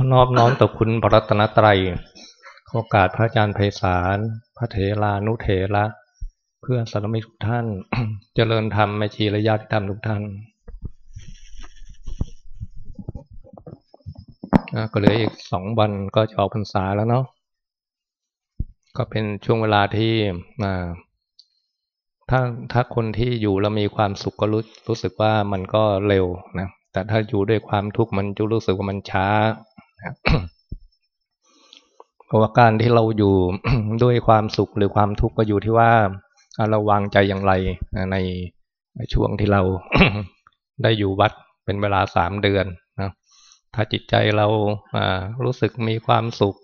ขอนอบน้อมต่อคุณพระรัตนตรัยโอกาสพระอาจารย์ไพศาล พระเถรานุเถระเพื่อนสารมิทุกท่าน เจริญธรรมแม่ชีและญาติธรรมทุกท่านก็เหลืออีกสองวันก็จะออกพรรษาแล้วเนาะก็เป็นช่วงเวลาที่ถ้าถ้าคนที่อยู่แล้วมีความสุขก็รู้รู้สึกว่ามันก็เร็วนะแต่ถ้าอยู่ด้วยความทุกข์มันจะรู้สึกว่ามันช้า เพราะว่าการที่เราอยู่ด้วยความสุขหรือความทุกข์ก็อยู่ที่ว่าเราวางใจอย่างไรในช่วงที่เราได้อยู่วัดเป็นเวลาสามเดือนนะถ้าจิตใจเรารู้สึกมีความสุข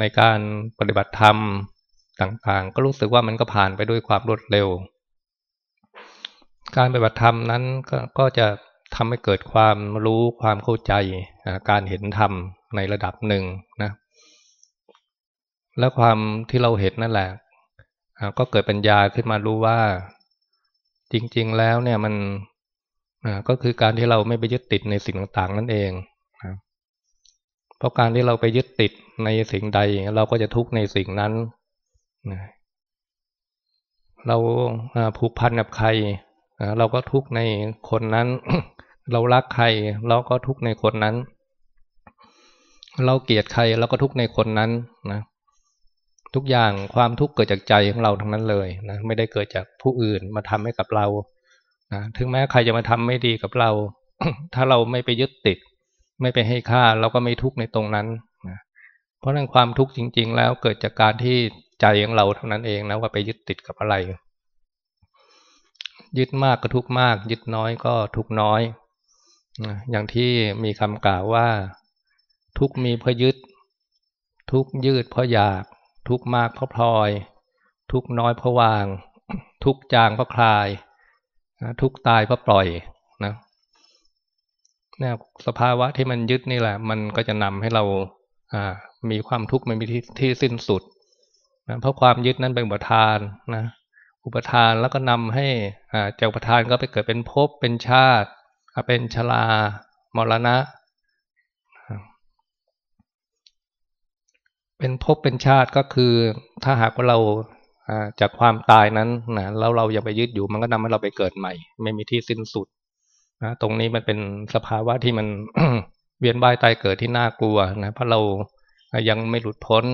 ในการปฏิบัติธรรมต่างๆ ก็รู้สึกว่ามันก็ผ่านไปด้วยความรวดเร็ว การปฏิบัติธรรมนั้นก็จะ ทำให้เกิดความรู้ความเข้าใจการเห็นธรรมในระดับหนึ่งนะและความที่เราเห็นนั่นแหละก็เกิดปัญญาขึ้นมารู้ว่า จริง ๆ แล้วเนี่ยมันก็คือการที่เราไม่ไปยึดติดในสิ่งต่างๆ นั่นเองเพราะการที่เราไปยึดติดในสิ่งใด เราก็จะทุกข์ในสิ่งนั้นเราผูกพันกับใครเราก็ทุกข์ในคนนั้น เรารักใครเราก็ทุกในคนนั้น เราเกลียดใครเราก็ทุกในคนนั้นนะทุกอย่างความทุกข์เกิดจากใจของเราทั้งนั้นเลยนะไม่ได้เกิดจากผู้อื่นมาทำให้กับเรานะถึงแม้ใครจะมาทำไม่ดีกับเรา ถ้าเราไม่ไปยึดติด ไม่ไปให้ค่าเราก็ไม่ทุกข์ในตรงนั้นนะเพราะนั้นความทุกข์จริง ๆ แล้วเกิดจากการที่ใจของเราเท่านั้นเองนะว่าไปยึดติดกับอะไร ยึดมากก็ทุกข์มาก ยึดน้อยก็ทุกข์น้อย อย่างที่มีคำกล่าวว่า ทุกมีเพราะยึด ทุกยืดเพราะอยาก ทุกมากเพราะพลอย ทุกน้อยเพราะวาง ทุกจางเพราะคลาย ทุกตายเพราะปล่อยนะเนี่ยสภาวะที่มันยึดนี่แหละ มันก็จะนำให้เรามีความทุกข์ไม่มีที่ที่สิ้นสุดนะเพราะความยึดนั้นเป็นอุปทานนะอุปทานแล้วก็นำให้อาจากอุปทานก็ไปเกิดเป็นภพเป็นชาติ เป็นชลามรณะ เป็นภพเป็นชาติก็คือถ้าหากว่าเราจากความตายนั้นนะแล้วเราอยังไปยึดอยู่มันก็นำให้เราไปเกิดใหม่ ไม่มีที่สิ้นสุดนะตรงนี้มันเป็นสภาวะที่มันเวียนว่ายตายเกิดที่น่ากลัวนะเพราะเรายังไม่หลุดพ้น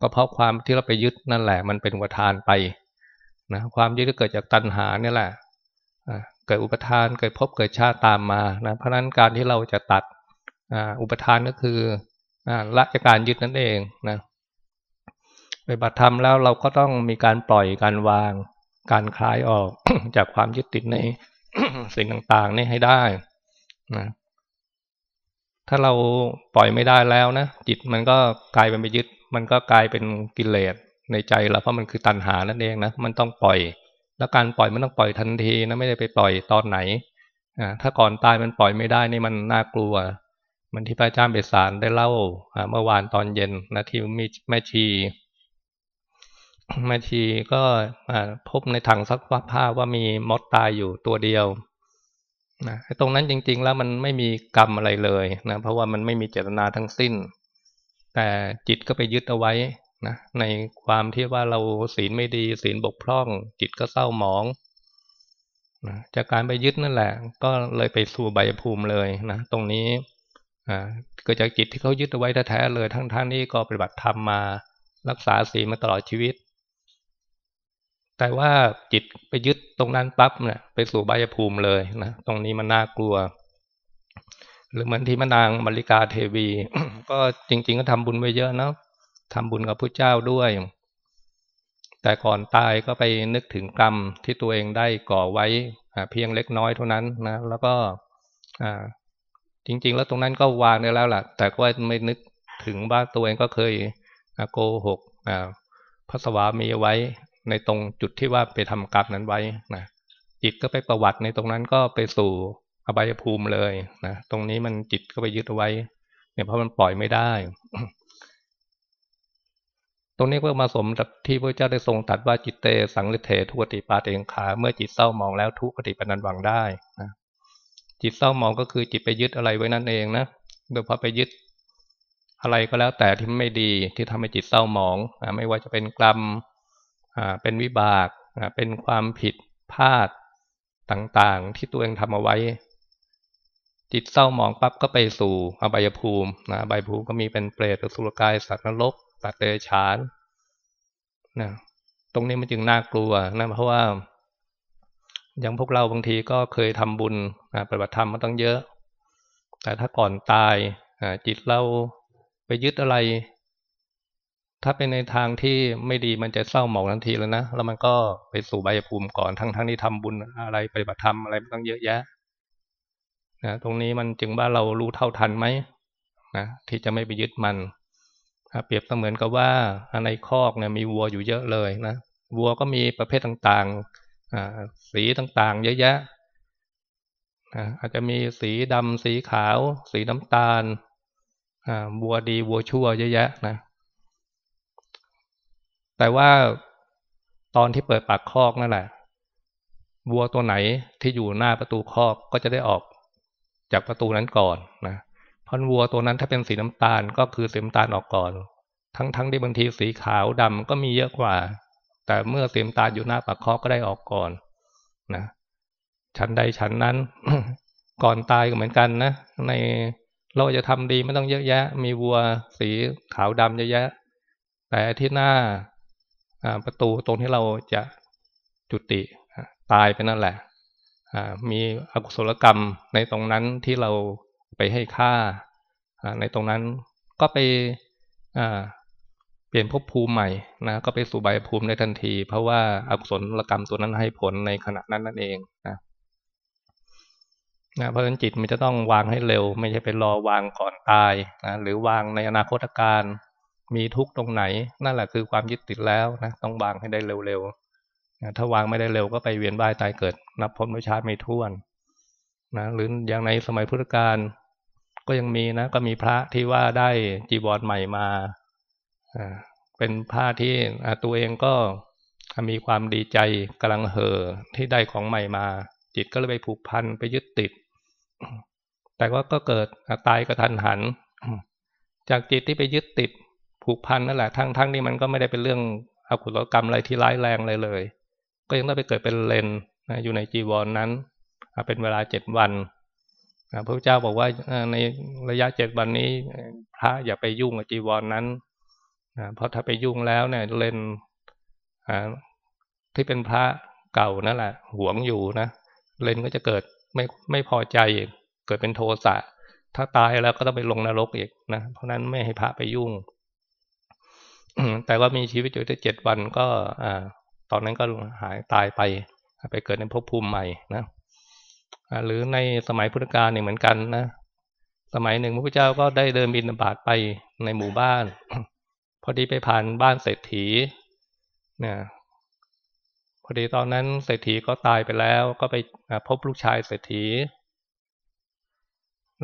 ก็เพราะความที่เราไปยึดนั่นแหละ มันเป็นวัฏานไปนะความยึดที่เกิดจากตัณหาเนี่ยแหละ เกิดอุปทานเกิดพบเกิดชาติตามมานะเพราะฉะนั้นการที่เราจะตัดอุปทานก็คือละจากการยึดนั่นเองนะไปบัติธรรมแล้วเราก็ต้องมีการปล่อยการวาง การคลายออกจากความยึดติดในสิ่งต่างๆนี่ให้ได้นะถ้าเราปล่อยไม่ได้แล้วนะจิตมันก็กลายเป็นไปยึด มันก็กลายเป็นกิเลสในใจเราเพราะมันคือตัณหานั่นเองนะมันต้องปล่อย แล้วการปล่อยมันต้องปล่อยทันทีนะไม่ได้ไปปล่อยตอนไหนถ้าก่อนตายมันปล่อยไม่ได้นี่มันน่ากลัว มันที่พระอาจารย์เบสารได้เล่าเมื่อวานตอนเย็นนะที่มีแม่ชีแม่ชีก็พบในถังซักผ้าว่ามีมดตายอยู่ตัวเดียวนะตรงนั้นจริง ๆ แล้วมันไม่มีกรรมอะไรเลยนะเพราะว่ามันไม่มีเจตนาทั้งสิ้น แต่จิตก็ไปยึดเอาไว้ นะในความที่ว่าเราศีลไม่ดี ศีลบกพร่อง จิตก็เศร้าหมองนะจากการไปยึดนั่นแหละ ก็เลยไปสู่ใบภูมิเลยนะตรงนี้อ่าเกิดจากจิตที่เขายึดเอาไว้แท้ๆเลย ทั้งท่านนี้ก็ปฏิบัติธรรมมารักษาศีลมาตลอดชีวิต แต่ว่าจิตไปยึดตรงนั้นปั๊บเนี่ยไปสู่ใบภูมิเลยนะตรงนี้มันน่ากลัว หรือเหมือนที่มนางมริกาเทวี ก็จริง ๆ ก็ทำบุญไว้เยอะนะ ทำบุญกับพระเจ้าด้วย แต่ก่อนตายก็ไปนึกถึงกรรมที่ตัวเองได้ก่อไว้เพียงเล็กน้อยเท่านั้นนะแล้วก็จริง ๆ แล้วตรงนั้นก็วางได้แล้วล่ะ แต่ก็ไม่นึกถึงว่าตัวเองก็เคยโกหกพระสวามีไว้ในตรงจุดที่ว่าไปทำกรรมนั้นไว้นะจิตก็ไปประวัติในตรงนั้นก็ไปสู่อบายภูมิเลยนะตรงนี้มันจิตก็ไปยึดเอาไว้ เนี่ยเพราะมันปล่อยไม่ได้ ตรงนี้ก็มาสมกับที่พระเจ้าได้ทรงตัดว่าจิตเตสังลิเททุกติปาเตงขาเมื่อจิตเศร้ามองแล้วทุกขติปนันวังได้นะจิตเศร้ามองก็คือจิตไปยึดอะไรไว้นั่นเองนะโดยพอไปยึดอะไรก็แล้วแต่ที่ไม่ดีที่ทำให้จิตเศร้าหมองอไม่ว่าจะเป็นกรรมเป็นวิบากเป็นความผิดพลาดต่างๆ ที่ตัวเองทำเอาไว้ จิตเศร้าหมองปั๊บก็ไปสู่อบายภูมินะอบายภูมิก็มีเป็นเปรตสุรกายสัตว์นรก สัตว์เดรัจฉานนะตรงนี้มันจึงน่ากลัวนะเพราะว่า อย่างพวกเราบางทีก็เคยทำบุญปฏิบัติธรรมมาตั้งเยอะ แต่ถ้าก่อนตายจิตเราไปยึดอะไร ถ้าเป็นในทางที่ไม่ดีมันจะเศร้าหมองทันทีแล้วนะแล้วมันก็ไปสู่ใบภูมิก่อนทั้งทั้งที่ทำบุญอะไรปฏิบัติธรรมอะไรมาตั้งเยอะแยะนะตรงนี้มันจึงว่าเรารู้เท่าทันไหมนะที่จะไม่ไปยึดมัน เปรียบเสมือนกับว่าในคอกเนี่ยมีวัวอยู่เยอะเลยนะวัวก็มีประเภทต่างๆสีต่างๆ เยอะแยะอาจจะมีสีดำสีขาว สีน้ำตาลวัวดีวัวชั่วเยอะแยะนะแต่ว่าตอนที่เปิดปากคอกนั่นแหละวัวตัวไหนที่อยู่หน้าประตูคอกก็จะได้ออกจากประตูนั้นก่อนนะ พราะวัวตัวนั้นถ้าเป็นสีน้ำตาลก็คือสีน้ำตาลออกก่อน ทั้งทั้งที่บางทีสีขาวดำก็มีเยอะกว่า แต่เมื่อสีน้ำตาลอยู่หน้าปากคอก็ได้ออกก่อนนะชั้นใดชั้นนั้น ก่อนตายก็เหมือนกันนะในเราจะทำดีไม่ต้องเยอะแยะ มีวัวสีขาวดำเยอะแยะ แต่ที่หน้าประตูตรงที่เราจะจุติตายไปนั่นแหละมีอกุศลกรรมในตรงนั้นที่เรา ไปให้ค่าในตรงนั้นก็ไปเปลี่ยนภพภูมิใหม่นะก็ไปสู่ใบภูมิได้ทันที เพราะว่าอกุศลกรรมตัวนั้นให้ผลในขณะนั้นนั่นเองนะนะเพราะฉะนั้นจิตมันจะต้องวางให้เร็ว ไม่ใช่ไปรอวางก่อนตายนะหรือวางในอนาคตการ มีทุกตรงไหน นั่นแหละคือความยึดติดแล้วนะต้องวางให้ได้เร็วๆนะถ้าวางไม่ได้เร็วก็ไปเวียนว่ายตายเกิด นับพบไม่ชาติไม่ท้วนนะหรืออย่างในสมัยพุทธกาล ก็ยังมีนะ ก็มีพระที่ว่าได้จีวรใหม่มาเป็นพระที่ตัวเองก็มีความดีใจกำลังเห่อที่ได้ของใหม่มา จิตก็เลยไปผูกพันไปยึดติด แต่ว่าก็เกิดตายกระทันหัน จากจิตที่ไปยึดติด ผูกพันนั่นแหละทั้งทั้งนี้มันก็ไม่ได้เป็นเรื่องอกุศลกรรมอะไรที่ร้ายแรงเลยเลย ก็ยังต้องไปเกิดเป็นเลนอยู่ในจีวรนนั้นเป็นเวลาเจ็ดวัน พระเจ้าบอกว่าในระยะเจ็ดวันนี้ พระอย่าไปยุ่งกับจีวรนนั้นเพราะถ้าไปยุ่งแล้วเนี่ยเลนที่เป็นพระเก่านั่นแหละหวงอยู่นะเลนก็จะเกิดไม่ไม่พอใจเกิดเป็นโทสะถ้าตายแล้วก็ต้องไปลงนรกอีกนะเพราะนั้นไม่ให้พระไปยุ่งแต่ว่ามีชีวิตอยู่ได้เจ็ดวันก็ อ่า ตอนนั้นก็หายตายไป ไปเกิดในภพภูมิใหม่นะ หรือในสมัยพุทธกาลเนี่ยเหมือนกันนะสมัยหนึ่งพระพุทธเจ้าก็ได้เดินบินบาตไปในหมู่บ้าน พอดีไปผ่านบ้านเศรษฐีเนี่ยพอดีตอนนั้นเศรษฐีก็ตายไปแล้วก็ไปพบลูกชายเศรษฐี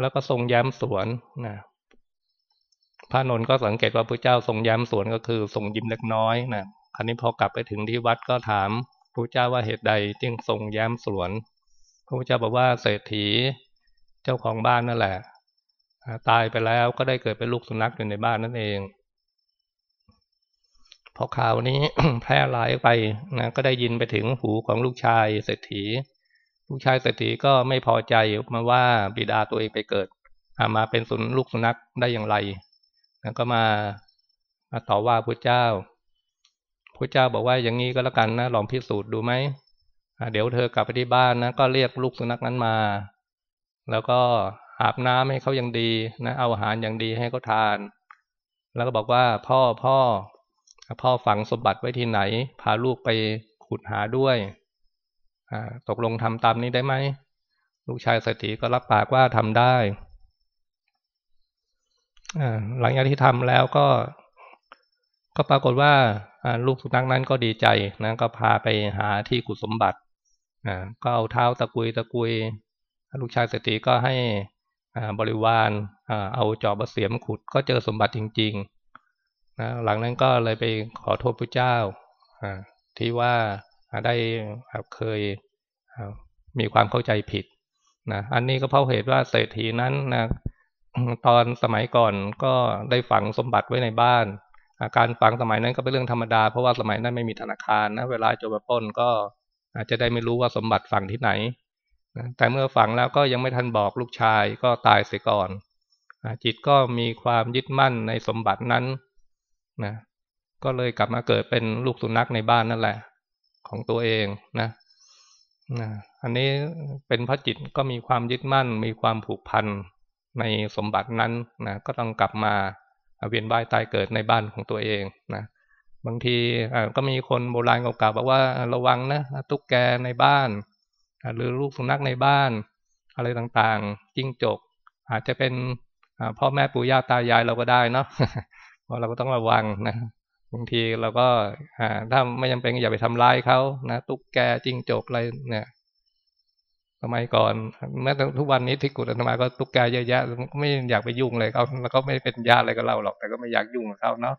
แล้วก็ทรงย้มสวนนะพระนนท์ก็สังเกตว่าพระเจ้าทรงย้มสวนก็คือทรงยิ้มเล็กน้อยนะคราวนี้พอกลับไปถึงที่วัดก็ถามพระเจ้าว่าเหตุใดจึงทรงย้มสวน พระพุทธเจ้าบอกว่าเศรษฐีเจ้าของบ้านนั่นแหละ ตายไปแล้วก็ได้เกิดเป็นลูกสุนัขอยู่ในบ้านนั่นเองพอข่าวนี้แพร่หลายไปนะก็ได้ยินไปถึงหูของลูกชายเศรษฐี ลูกชายเศรษฐีก็ไม่พอใจมาว่าบิดาตัวเองไปเกิดมาเป็นสุนลูกสุนัขได้อย่างไรแล้วก็มามาต่อว่าพระเจ้าพระเจ้าบอกว่าอย่างนี้ก็แล้วกันนะลองพิสูจน์ดูไหม เดี๋ยวเธอกลับไปที่บ้านนะก็เรียกลูกสุนัขนั้นมา แล้วก็อาบน้ำให้เขาอย่างดีนะเอาอาหารอย่างดีให้เขาทาน แล้วก็บอกว่าพ่อพ่อพ่อฝังสมบัติไว้ที่ไหน พาลูกไปขุดหาด้วยตกลงทำตามนี้ได้ไหมลูกชายเศรษฐีก็รับปากว่าทำได้หลังจากที่ทำแล้วก็ ก็ปรากฏว่าลูกสุนัขนั้นก็ดีใจนะก็พาไปหาที่ขุดสมบัติ ก็เอาเท้าตะกุยตะกุย ลูกชายเศรษฐีก็ให้บริวารเอาจอบเสียมขุดก็เจอสมบัติจริงๆนะหลังนั้นก็เลยไปขอโทษพระเจ้าที่ว่าได้เคยมีความเข้าใจผิดนะอันนี้ก็เพราะเหตุว่าเศรษฐีนั้นนะตอนสมัยก่อนก็ได้ฝังสมบัติไว้ในบ้านการฝังสมัยนั้นก็เป็นเรื่องธรรมดา เพราะว่าสมัยนั้นไม่มีธนาคารนะเวลาจะมาป้นก็ อาจจะได้ไม่รู้ว่าสมบัติฝังที่ไหนแต่เมื่อฝังแล้วก็ยังไม่ทันบอกลูกชายก็ตายเสียก่อนจิตก็มีความยึดมั่นในสมบัตินั้นนะก็เลยกลับมาเกิดเป็นลูกสุนัขในบ้านนั่นแหละ ของตัวเองนะนะอันนี้เป็นพระจิตก็มีความยึดมั่น มีความผูกพันในสมบัตินั้นนะก็ต้องกลับมาเวียนว่ายตายเกิดในบ้านของตัวเองนะ บางทีก็มีคนโบราณเก่าๆบอกว่าระวังนะตุ๊กแกในบ้าน หรือลูกสุนัขในบ้าน อะไรต่างๆ จิ้งจก อาจจะเป็นพ่อแม่ปู่ย่าตายายเราก็ได้เนาะเพราะเราก็ต้องระวังนะบางทีเราก็ถ้าไม่จำเป็นอย่าไปทำร้ายเขานะตุ๊กแกจิ้งจกอะไรเนี่ยสมัยก่อนแม้แต่ทุกวันนี้ที่กุฎอนุมาก็ตุ๊กแกเยอะแยะไม่อยากไปยุ่งเลยเขาแล้วก็ไม่เป็นญาติอะไรกับเราหรอกแต่ก็ไม่อยากยุ่งกับเขาเนาะ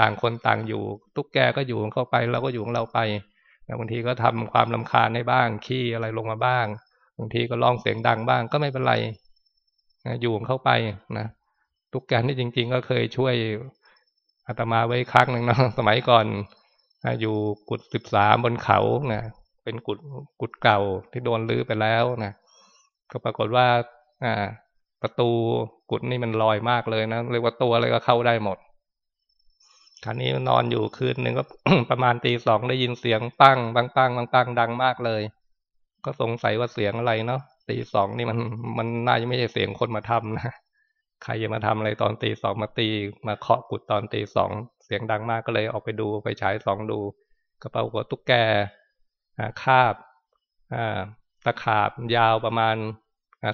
ต่างคนต่างอยู่ ตุ๊กแกก็อยู่ของเขาไปเราก็อยู่ของเราไปบางทีก็ทำความลาคาญให้บ้างขี้อะไรลงมาบ้างบางทีก็ร้องเสียงดังบ้างก็ไม่เป็นไรอยู่ของเขาไปนะตุ๊กแกนี่จริง ๆ ก็เคยช่วยอาตมาไว้ครั้งหนึ่งนะสมัยก่อนอยู่กุดสิบสามบนเขานะเป็นกุดกุดเก่าที่โดนลื้อไปแล้วนะก็ปรากฏว่า อ่า ประตูกุดนี่มันลอยมากเลยนะเรียกว่าตัวอะไรก็เข้าได้หมด คราวนี้นอนอยู่คืนหนึ่งก็ประมาณตีสองได้ยินเสียงปั้งบางปั้งบางปั้งดังมากเลย ก็สงสัยว่าเสียงอะไรเนาะตีสองนี่มันมันน่าจะไม่ใช่เสียงคนมาทำนะใครจะมาทำอะไรตอนตีสองมาตีมาเคาะกุดตอนตีสองเสียงดังมากก็เลยออกไปดูไปฉายสองดูกระเป๋าหัวตุ๊กแกคาบตะขาบยาวประมาณ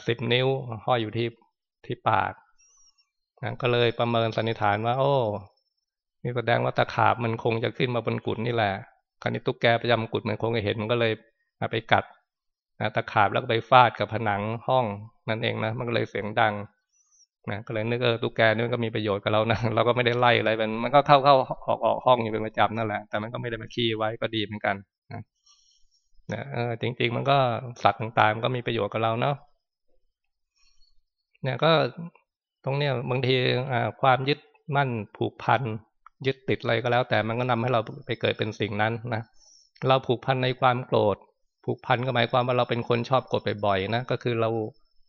สิบนิ้ว ห้อยอยู่ที่ที่ปากก็เลยประเมินสันนิษฐานว่า โอ้ นี่แสดงว่าตะขาบมันคงจะขึ้นมาบนกุดนี่แหละคราวนี้ตุ๊กแกประจำกุดมันคงจะเห็นมันก็เลยไปกัดนะตะขาบแล้วก็ไปฟาดกับผนังห้องนั่นเองนะมันก็เลยเสียงดังนะก็เลยนึกเออตุ๊กแกนี่มันก็มีประโยชน์กับเรานะเราก็ไม่ได้ไล่อะไรมันมันก็เข้าเข้าออกออกห้องอยู่เป็นประจำนั่นแหละ แต่มันก็ไม่ได้มาขี้ไว้ก็ดีเหมือนกันนะนะเออจริง ๆ มันก็สัตว์ต่างๆมันก็มีประโยชน์กับเราเนาะเนี่ยก็ตรงเนี้ยบางทีความยึดมั่นผูกพัน ยึดติดอะไรก็แล้ว แต่มันก็นำให้เราไปเกิดเป็นสิ่งนั้นนะเราผูกพันในความโกรธ ผูกพันก็หมายความว่าเราเป็นคนชอบโกรธบ่อยๆนะก็คือเรา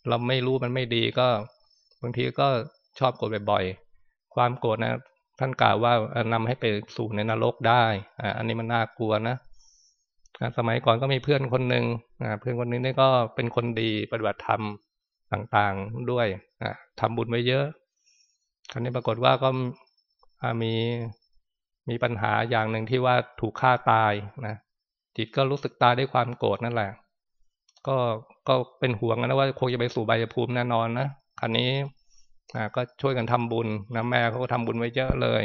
เราไม่รู้มันไม่ดีก็บางทีก็ชอบโกรธบ่อยๆความโกรธนะท่านกล่าวว่านำให้ไปสู่ในนรกได้อ่าอันนี้มันน่ากลัวนะสมัยก่อนก็มีเพื่อนคนหนึ่งเพื่อนคนนี้นี่ก็เป็นคนดีปฏิบัติธรรมต่างๆด้วยทำบุญไว้เยอะครั้นี้ปรากฏว่าก็ มีมีปัญหาอย่างหนึ่งที่ว่าถูกฆ่าตายนะจิตก็รู้สึกตายด้วยความโกรธนั่นแหละ ก็ก็เป็นห่วงนะว่าคงจะไปสู่ใบภูมิแน่นอนนะครั้นี้ก็ช่วยกันทำบุญนะแม่เขาก็ทำบุญไว้เยอะเลย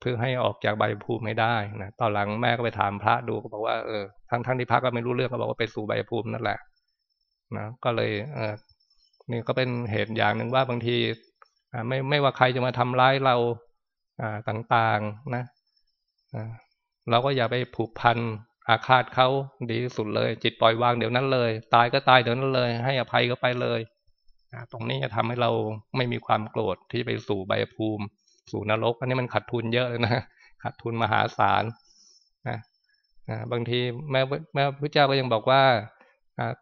เพื่อให้ออกจากใบภูมิไม่ได้นะตอนหลังแม่ก็ไปถามพระดูก็บอกว่าเออทั้งทั้งที่พระก็ไม่รู้เรื่องก็บอกว่าไปสู่ใบภูมินั่นแหละนะก็เลยเออนี่ก็เป็นเหตุอย่างหนึ่งว่าบางทีไม่ไม่ว่าใครจะมาทำร้ายเรา ต่างๆนะเราก็อย่าไปผูกพันอาฆาตเขาดีที่สุดเลย จิตปล่อยวางเดี๋ยวนั้นเลย ตายก็ตายเดี๋ยวนั้นเลย ให้อภัยก็ไปเลยตรงนี้จะทำให้เราไม่มีความโกรธที่ไปสู่ใบภูมิ สู่นรก อันนี้มันขาดทุนเยอะเลยนะขาดทุนมหาศาลนะบางทีแม่แม่พระเจ้าก็ยังบอกว่า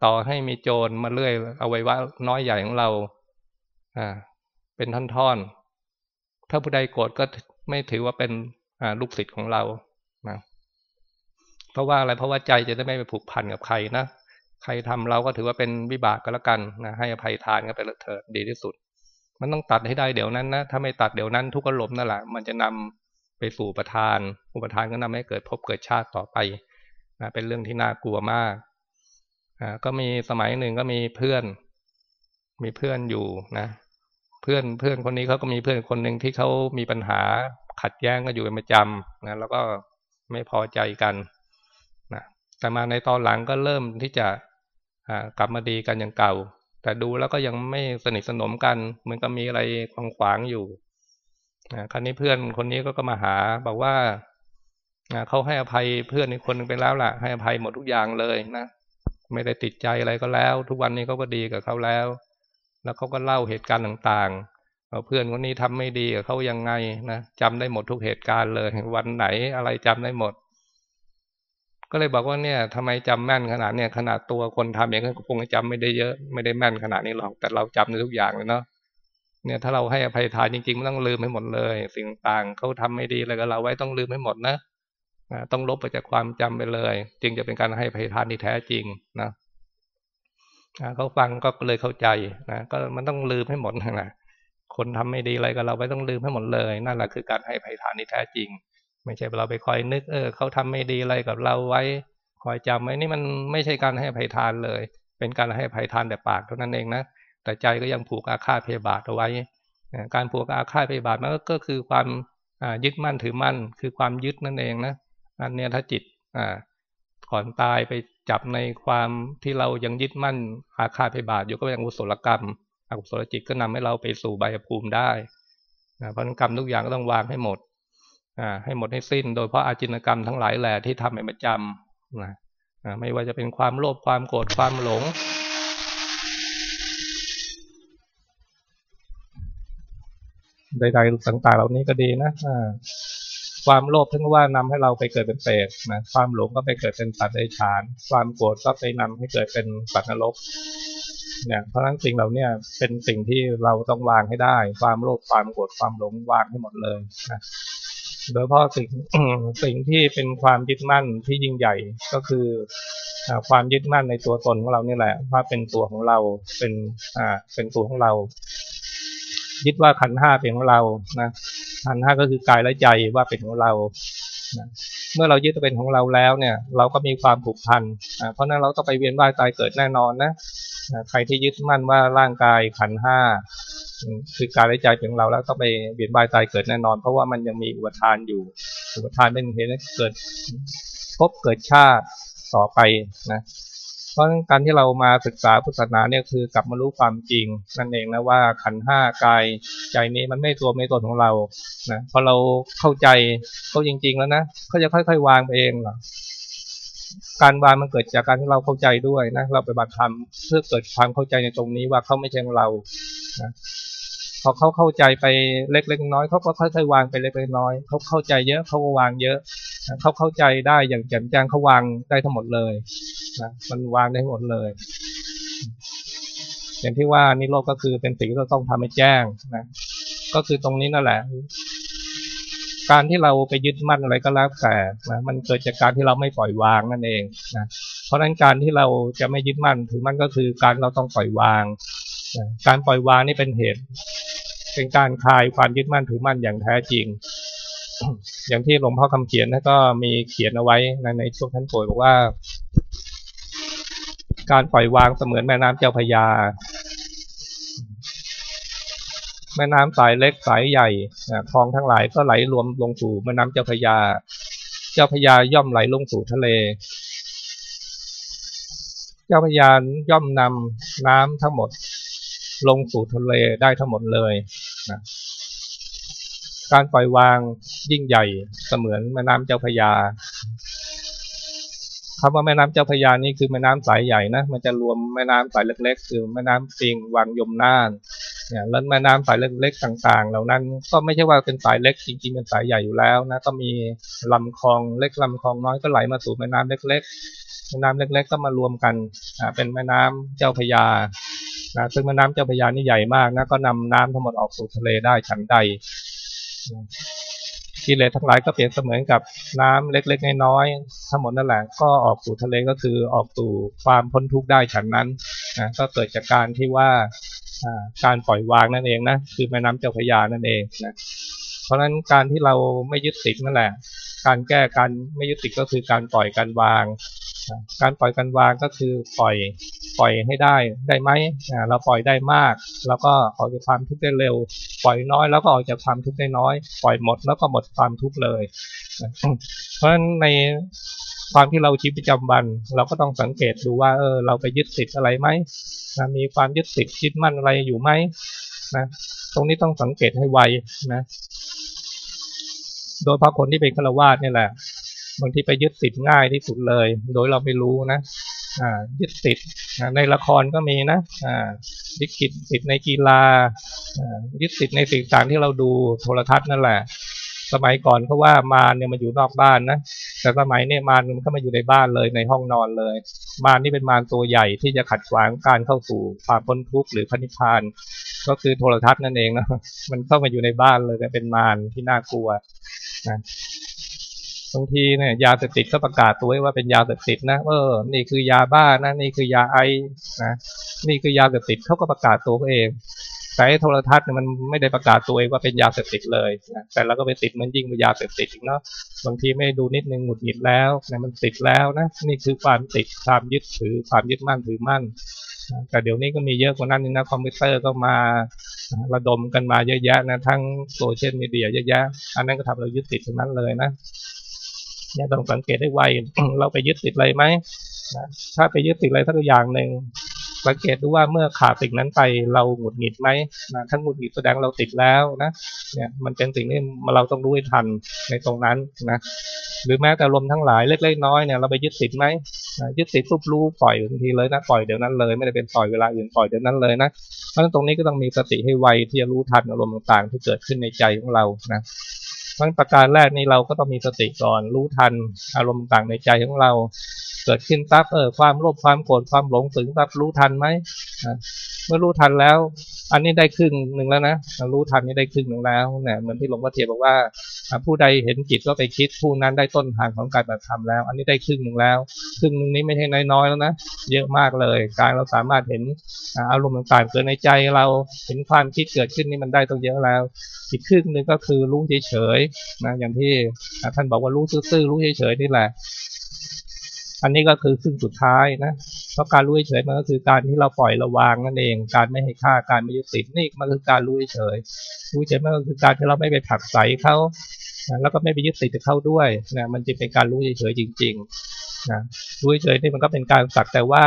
ต่อให้มีโจรมาเลื่อยเอาไว้ว่าน้อยใหญ่ของเราเป็นท่อน ถ้าผู้ใดโกรธก็ไม่ถือว่าเป็นลูกศิษย์ของเรานะเพราะว่าอะไรเพราะว่าใจจะได้ไม่ไปผูกพันกับใครนะใครทำเราก็ถือว่าเป็นวิบากก็แล้วกันนะให้อภัยทานก็ไปเถิดดีที่สุด มันต้องตัดให้ได้เดี๋ยวนั้นนะถ้าไม่ตัดเดี๋ยวนั้นทุกอารมณ์นั่นแหละมันจะนำไปสู่ประทาน อุปทานก็นำให้เกิดพบเกิดชาติต่อไปนะเป็นเรื่องที่น่ากลัวมากอ่าก็มีสมัยหนึ่งก็มีเพื่อน มีเพื่อนอยู่นะ เพื่อนเพื่อนคนนี้เขาก็มีเพื่อนคนหนึ่งที่เขามีปัญหาขัดแย้งกันอยู่เป็นประจำนะแล้วก็ไม่พอใจกันนะแต่มาในตอนหลังก็เริ่มที่จะกลับมาดีกันอย่างเก่า แต่ดูแล้วก็ยังไม่สนิทสนมกันเหมือนกับมีอะไรขวางขวางอยู่นะครั้นี้เพื่อนคนนี้ก็มาหาบอกว่าเขาให้อภัยเพื่อนอีกคนนึงไปแล้วล่ะ ให้อภัยหมดทุกอย่างเลยนะไม่ได้ติดใจอะไรก็แล้ว ทุกวันนี้เขาก็ดีกับเขาแล้ว แล้วเขาก็เล่าเหตุการณ์ต่างๆเพื่อนคนนี้ทำไม่ดีเขายังไงนะจำได้หมดทุกเหตุการณ์เลย วันไหนอะไรจำได้หมด ก็เลยบอกว่าเนี่ยทำไมจำแม่นขนาดเนี่ยขนาดตัวคนทำเองก็คงจำไม่ได้เยอะ ไม่ได้แม่นขนาดนี้หรอกแต่เราจำในทุกอย่างเลยเนาะเนี่ยถ้าเราให้อภัยทานจริงๆมันต้องลืมให้หมดเลย สิ่งต่างเขาทำไม่ดีอะไรกับเราไว้ต้องลืมให้หมดนะต้องลบไปจากความจำไปเลย จึงจะเป็นการให้อภัยทานที่แท้จริงนะ เขาฟังก็เลยเข้าใจนะก็มันต้องลืมให้หมดนะคนทำไม่ดีอะไรกับเราไว้ต้องลืมให้หมดเลย นั่นแหละคือการให้ภัยทานที่แท้จริง ไม่ใช่เราไปคอยนึก เออเขาทำไม่ดีอะไรกับเราไว้ คอยจำไว้นี่มันไม่ใช่การให้ภัยทานเลย เป็นการให้ภัยทานแต่ปากเท่านั้นเองนะแต่ใจก็ยังผูกอาฆาตพยาบาทเอาไว้ การผูกอาฆาตพยาบาทมันก็คือความยึดมั่นถือมั่น คือความยึดนั่นเองนะอันนี้ถ้าจิต ก่อนตายไปจับในความที่เรายังยึดมั่นอาฆาตพยาบาทอยู่ก็เป็นอกุศลกรรมอกุศลจิตก็นำให้เราไปสู่ใบภูมิได้เพราะกรรมทุกอย่างก็ต้องวางให้หมดให้หมดให้สิ้น โดยเพราะอาจินกรรมทั้งหลายแหละที่ทำให้ประจำนะไม่ว่าจะเป็นความโลภความโกรธความหลง ใดๆต่างๆเหล่านี้ก็ดีนะ ความโลภทั้งว่านำให้เราไปเกิดเป็นเปรตนะความหลงก็ไปเกิดเป็นสัตว์ในฉาน ความโกรธก็ไปนำให้เกิดเป็นสัตว์นรกเนี่ยเพราะฉะนั้นสิ่งเหล่านี้เป็นสิ่งที่เราต้องวางให้ได้ ความโลภความโกรธความหลงวางให้หมดเลยนะโดยเพราะสิ่งสิ่งที่เป็นความยึดมั่นที่ยิ่งใหญ่ก็คือความยึดมั่นในตัวตนของเรานี่แหละ ว่าเป็นตัวของเราเป็นอ่าเป็นตัวของเรายึดว่าขันห้าเป็นของเรานะ ขันห้าก็คือกายและใจว่าเป็นของเรานะเมื่อเรายึดเป็นของเราแล้วเนี่ย เราก็มีความผูกพันเพราะนั้นเราต้องไปเวียนว่ายตายเกิดแน่นอนนะใครที่ยึดมั่นว่าร่างกายขันห้าคือกายและใจเป็นของเราแล้วต้องไปเวียนว่ายตายเกิดแน่นอน เพราะว่ามันยังมีอุปทานอยู่ อุปทานเป็นเหตุให้เกิดพบเกิดชาติต่อไปนะ เพราะการที่เรามาศึกษาพุทธศาสนาเนี่ยคือกลับมารู้ความจริง นั่นเองนะว่าขันห้ากายใจนี้มันไม่ตัวไม่ตนของเรานะพอเราเข้าใจเขาจริง ๆ แล้วนะเขาจะค่อย ๆ วางไปเองหรอการวางมันเกิดจากการที่เราเข้าใจด้วยนะเราไปบัตรธรรมเพื่อเกิดความเข้าใจในตรงนี้ว่าเขาไม่ใช่ของเรานะ อเขาเข้าใจไปเล็กๆน้อยเขาก็ค่อยๆวางไปเล็กๆน้อยเขาเข้าใจเยอะเขาก็วางเยอะเขาเข้าใจได้อย่างแจ่มแจ้งเขาวางได้ทั้งหมดเลยนะมันวางได้หมดเลย อย่างที่ว่านี่โลกก็คือเป็นสิ่งที่เราต้องทำให้แจ้งนะก็คือตรงนี้นั่นแหละ การที่เราไปยึดมั่นอะไรก็แล้วแต่นะมันเกิดจากการที่เราไม่ปล่อยวางนั่นเองนะเพราะฉะนั้นการที่เราจะไม่ยึดมั่นถือมั่นก็คือการเราต้องปล่อยวางนะการปล่อยวางนี่เป็นเหตุ เป็นการคลายความยึดมั่นถือมั่นอย่างแท้จริง อย่างที่หลวงพ่อคำเขียนนะก็มีเขียนเอาไว้ในในช่วงท่านป่วยบอกว่า การปล่อยวางเสมือนแม่น้ำเจ้าพยา แม่น้ำสายเล็กสายใหญ่คลองทั้งหลายก็ไหลรวมลงสู่แม่น้ำเจ้าพยา เจ้าพยาย่อมไหลลงสู่ทะเล เจ้าพยาย่อมนำน้ำทั้งหมดลงสู่ทะเลได้ทั้งหมดเลย นะการปล่อยวางยิ่งใหญ่เสมือนแม่น้ำเจ้าพยาคำว่าแม่น้ำเจ้าพยานี่คือแม่น้ำสายใหญ่นะมันจะรวมแม่น้ำสายเล็ก ๆ คือแม่น้ำปิงวังยมน่านเนี่ยแล้วแม่น้ำสายเล็กๆต่าง ๆ เหล่านั้นก็ไม่ใช่ว่าเป็นสายเล็กจริงๆเป็นสายใหญ่อยู่แล้วนะก็มีลำคลองเล็กลำคลองน้อยก็ไหลมาสู่แม่น้ำเล็กๆ แม่น้ำเล็ก ๆ ก็มารวมกันเป็นแม่น้ำเจ้าพยานะซึ่งแม่น้ำเจ้าพยานี่ใหญ่มากนะก็นำน้ำทั้งหมดออกสู่ทะเลได้ฉันใดกิเลสทั้งหลายก็เปรียบเสมือนกับน้ำเล็กๆน้อยๆทั้งหมดนั่นแหละก็ออกสู่ทะเลก็คือออกสู่ความพ้นทุกข์ได้ฉันนั้นนะก็เกิดจากการที่ว่าการปล่อยวางนั่นเองนะคือแม่น้ำเจ้าพระยานั่นเองนะเพราะฉะนั้นการที่เราไม่ยึดติดนั่นแหละ การแก้การไม่ยึดติดก็คือการปล่อยการวาง การปล่อยการวางก็คือปล่อยปล่อยให้ได้ได้ไหมเราปล่อยได้มาก แล้วก็ออกจากความทุกข์ได้เร็ว ปล่อยน้อยแล้วก็ออกจากความทุกข์ได้น้อย ปล่อยหมดแล้วก็หมดความทุกข์เลย เพราะฉะนั้นในความที่เราชีวิตประจำวัน เราก็ต้องสังเกตดูว่าเออเราไปยึดติดอะไรไหมมีความยึดติดคิดมั่นอะไรอยู่ไหมนะตรงนี้ต้องสังเกตให้ไวนะ โดยพระคนที่เป็นฆราวาสนี่แหละ บางทีไปยึดติดง่ายที่สุดเลย โดยเราไม่รู้นะอ่ายึดติดในละครก็มีนะอ่ายึดติดติดในกีฬายึดติดในสิ่งต่างที่เราดูโทรทัศน์นั่นแหละ สมัยก่อนเขาว่ามารเนี่ยมันอยู่นอกบ้านนะแต่สมัยเนี่ยมารมันก็มาอยู่ในบ้านเลยในห้องนอนเลย มารนี่เป็นมารตัวใหญ่ที่จะขัดขวางการเข้าสู่ความพ้นทุกข์หรือพันิพาน ก็คือโทรทัศน์นั่นเองนะมันเข้ามาอยู่ในบ้านเลยเป็นมารที่น่ากลัวนะ บางทีเนี่ยยาเสพติดก็ประกาศตัวว่าเป็นยาเสพติดนะเออนี่คือยาบ้านะนี่คือยาไอนะนี่คือยาเสพติดเขาก็ประกาศตัวเอง แต่โทรทัศน์เนี่ยมันไม่ได้ประกาศตัวเองว่าเป็นยาเสพติดเลยนะแต่เราก็ไปติดมันยิ่งเป็นยาเสพติดอีกเนาะบางทีไม่ดูนิดนึงหงุดหงิดแล้วเนี่ยมันติดแล้วนะนี่คือความติดความยึดถือความยึดมั่นถือมั่นแต่เดี๋ยวนี้ก็มีเยอะกว่านั้นนะคอมพิวเตอร์ก็มาระดมกันมาเยอะแยะนะทั้งโซเชียลมีเดียเยอะแยะอันนั้นก็ทำเรายึดติดทั้งนั้นเลยนะ เนี่ยต้องสังเกตได้ไวเราไปยึดติดอะไรไหมถ้าไปยึดติดอะไรสักอย่างหนึ่งสังเกตดูว่าเมื่อขาดสิ่งนั้นไปเราหงุดหงิดไหมนะถ้าหงุดหงิดแสดงเราติดแล้วนะเนี่ยมันเป็นสิ่งที่เราต้องรู้ให้ทันในตรงนั้นนะหรือแม้แต่ลมทั้งหลายเล็กๆน้อยเนี่ยเราไปยึดติดไหมยึดติดปุ๊บรู้ปล่อยทันทีเลยนะปล่อยเดี๋ยวนั้นเลย ไม่ได้เป็นปล่อยเวลาอื่นปล่อยเดี๋ยวนั้นเลยนะเพราะฉะนั้นตรงนี้ก็ต้องมีสติให้ไวที่จะรู้ทันอารมณ์ต่างๆ ที่เกิดขึ้นในใจของเรานะ มันประการแรกนี้เราก็ต้องมีสติก่อน รู้ทันอารมณ์ต่างในใจของเรา เกิดขึ้นปั๊บเออความโลภความโกรธความหลงถึงปั๊บรู้ทันไหมเมื่อรู้ทันแล้ว อันนี้ได้ครึ่งหนึ่งแล้วนะรู้ทันนี่ได้ครึ่งหนึ่งแล้วเนี่ยเหมือนที่หลวงพ่อเทียบอกว่า ผู้ใดเห็นจิตก็ไปคิดผู้นั้นได้ต้นทางของการปฏิธรรมแล้ว อันนี้ได้ครึ่งหนึ่งแล้ว ครึ่งหนึ่งนี้ไม่ใช่น้อยๆแล้วนะเยอะมากเลยการเราสามารถเห็นอารมณ์ต่างๆเกิดในใจเราเห็นความคิดเกิดขึ้นนี่มันได้ต้องเยอะแล้วอีกครึ่งหนึ่งก็คือรู้เฉยๆนะอย่างที่ท่านบอกว่ารู้ซื่อๆรู้เฉยๆนี่แหละ อันนี้ก็คือซึ่งสุดท้ายนะเพราะการรู้เฉยมันก็คือการที่เราปล่อยระวางนั่นเอง การไม่ให้ค่าการไม่ยึดติดนี่มันคือการรู้เฉยรู้เฉยมันก็คือการที่เราไม่ไปผักใสเขาแล้วก็ไม่ไปยึดติดกับเขาด้วยนะมันจะเป็นการรู้เฉยๆจริง ๆ นะรู้เฉยนี่มันก็เป็นการสักแต่ว่า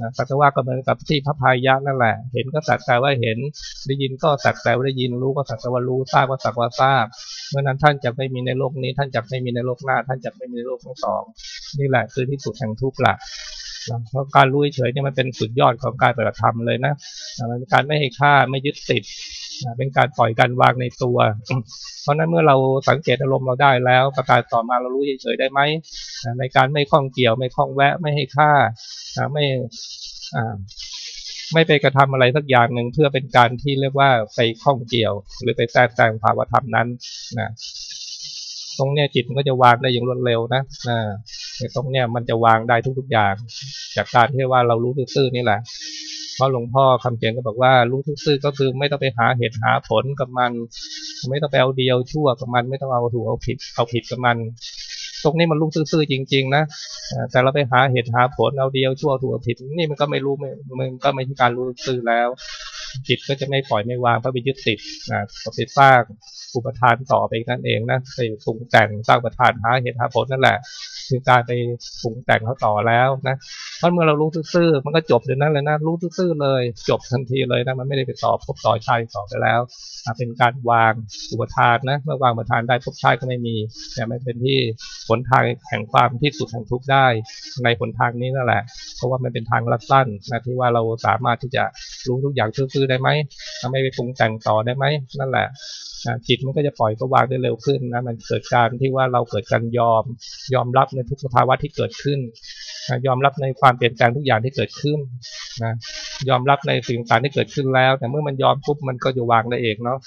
นะสักแต่ว่าก็เหมือนกับที่พระพายะนั่นแหละ เห็นก็สักแต่ว่าเห็น ได้ยินก็สักแต่ว่าได้ยิน รู้ก็สักแต่ว่ารู้ ทราบก็สักว่าทราบ เมื่อนั้นท่านจะไม่มีในโลกนี้ ท่านจะไม่มีในโลกหน้า ท่านจะไม่มีในโลกทั้งสอง นี่แหละคือที่สุดแห่งทุกข์ละเพราะการรู้เฉยเนี่ยมันเป็นสุดยอดของการปฏิบัติธรรมเลยนะมันการไม่ให้ค่าไม่ยึดติด เป็นการปล่อยการวางในตัว เพราะนั้นเมื่อเราสังเกตอารมณ์เราได้แล้ว ประการต่อมาเรารู้เฉยๆได้ไหมในการไม่คล้องเกี่ยวไม่คล้องแวะไม่ให้ค่าไม่ไม่ไปกระทำอะไรสักอย่างหนึ่งเพื่อเป็นการที่เรียกว่าไปคล้องเกี่ยว หรือไปแทรกแต่งภาวธรรมนั้นนะตรงเนี้ยจิตมันก็จะวางได้อย่างรวดเร็วนะนะตรงเนี้ยมันจะวางได้ทุกๆอย่าง จากการที่ว่าเรารู้ซื่อๆนี่แหละ เพราะหลวงพ่อคำเขียนก็บอกว่ารู้ซื่อก็คือไม่ต้องไปหาเหตุหาผลกับมัน ไม่ต้องไปเอาเดียวชั่วกับมันไม่ต้องเอาถูกเอาผิดเอาผิดกับมัน ตรงนี้มันรู้ซื่อจริง ๆ นะแต่เราไปหาเหตุหาผลเอาเดียวชั่วถูกเอาผิดนี่มันก็ไม่รู้มันก็ไม่ใช่การรู้ซื่อแล้วจิตก็จะไม่ปล่อยไม่วางเพราะไปยึดติดนะก็ไปสร้างอุปทานต่อไปนั่นเองนะไปปรุงแต่งสร้างอุปทานหาเหตุหาผลนั่นแหละ คือการไปปรุงแต่งเขาต่อแล้วนะเพราะเมื่อเรารู้ซื่อมันก็จบเดี๋ยวนั้นเลยนะรู้ซื่อเลย จบทันทีเลยนะมันไม่ได้ไปต่อพบต่อชายต่อไปแล้วเป็นการวางอุปทานนะเมื่อวางอุปทานได้พบชายก็ไม่มีแต่ไม่เป็นที่ผลทางแห่งความที่สุดแห่งทุกข์ได้ ในผลทางนี้นั่นแหละ เพราะว่ามันเป็นทางลัดสั้นนะที่ว่าเราสามารถที่จะรู้ทุกอย่างซื่อๆได้ไหมไม่ไปปรุงแต่งต่อได้ไหมนั่นแหละจิตมันก็จะปล่อยก็วางได้เร็วขึ้นนะมันเกิดการที่ว่าเราเกิดการยอมยอมรับในทุกสภาวะที่เกิดขึ้นนะยอมรับในความเปลี่ยนแปลงทุกอย่างที่เกิดขึ้นนะยอมรับในสิ่งต่างที่เกิดขึ้นแล้ว แต่เมื่อมันยอมปุ๊บมันก็จะวางได้เองเนาะ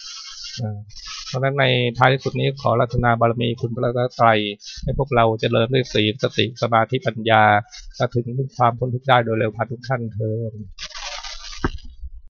เพราะฉะนั้นในท้ายที่สุดนี้ขอรัตนาบารมีคุณพระไตรให้พวกเราจเจริญด้วยศีลสติสมาธิปัญญาถึงความพ้นทุกข์ได้โดยเร็วพันทุกขั้นเทอ